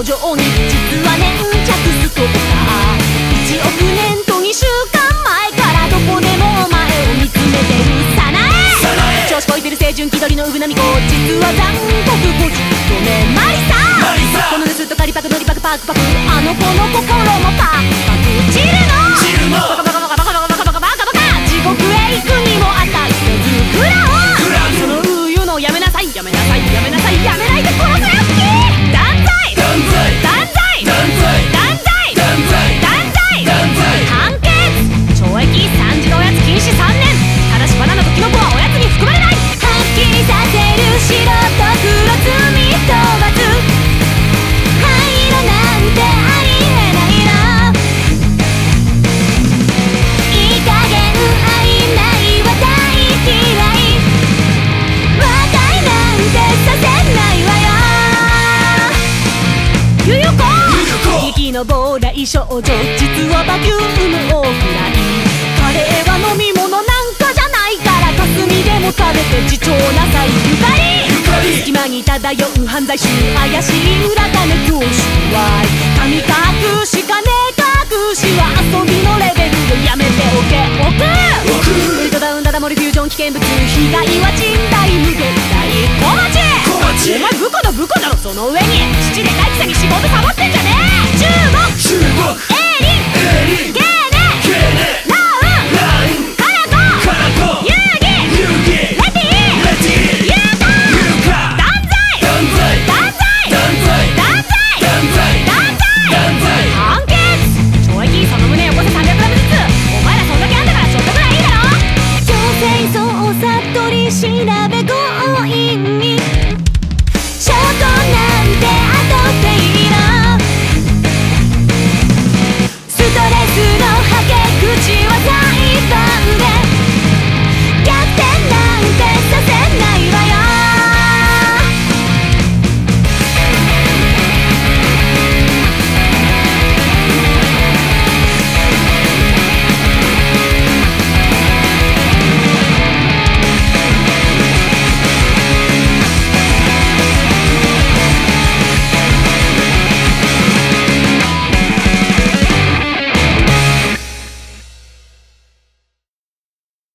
工場に実は粘着ストッパー1億年と2週間前からどこでもお前を見つめてるさなえ。調子こいてる青春気取りのうぶなみこ実は残酷。こじとめマリサ。マリサ。この盗っ人カリパクノリパクパクパク。あの子の心。の亡来少女実はバキュームをフライカレーは飲み物なんかじゃないから霞でも食べて自重なさい。ゆかりゆかり隙間に漂う犯罪集怪しい裏金教師は神隠し金隠しは遊びのレベルでやめておけ。おく。ウルトダウンダダモリフュージョン危険物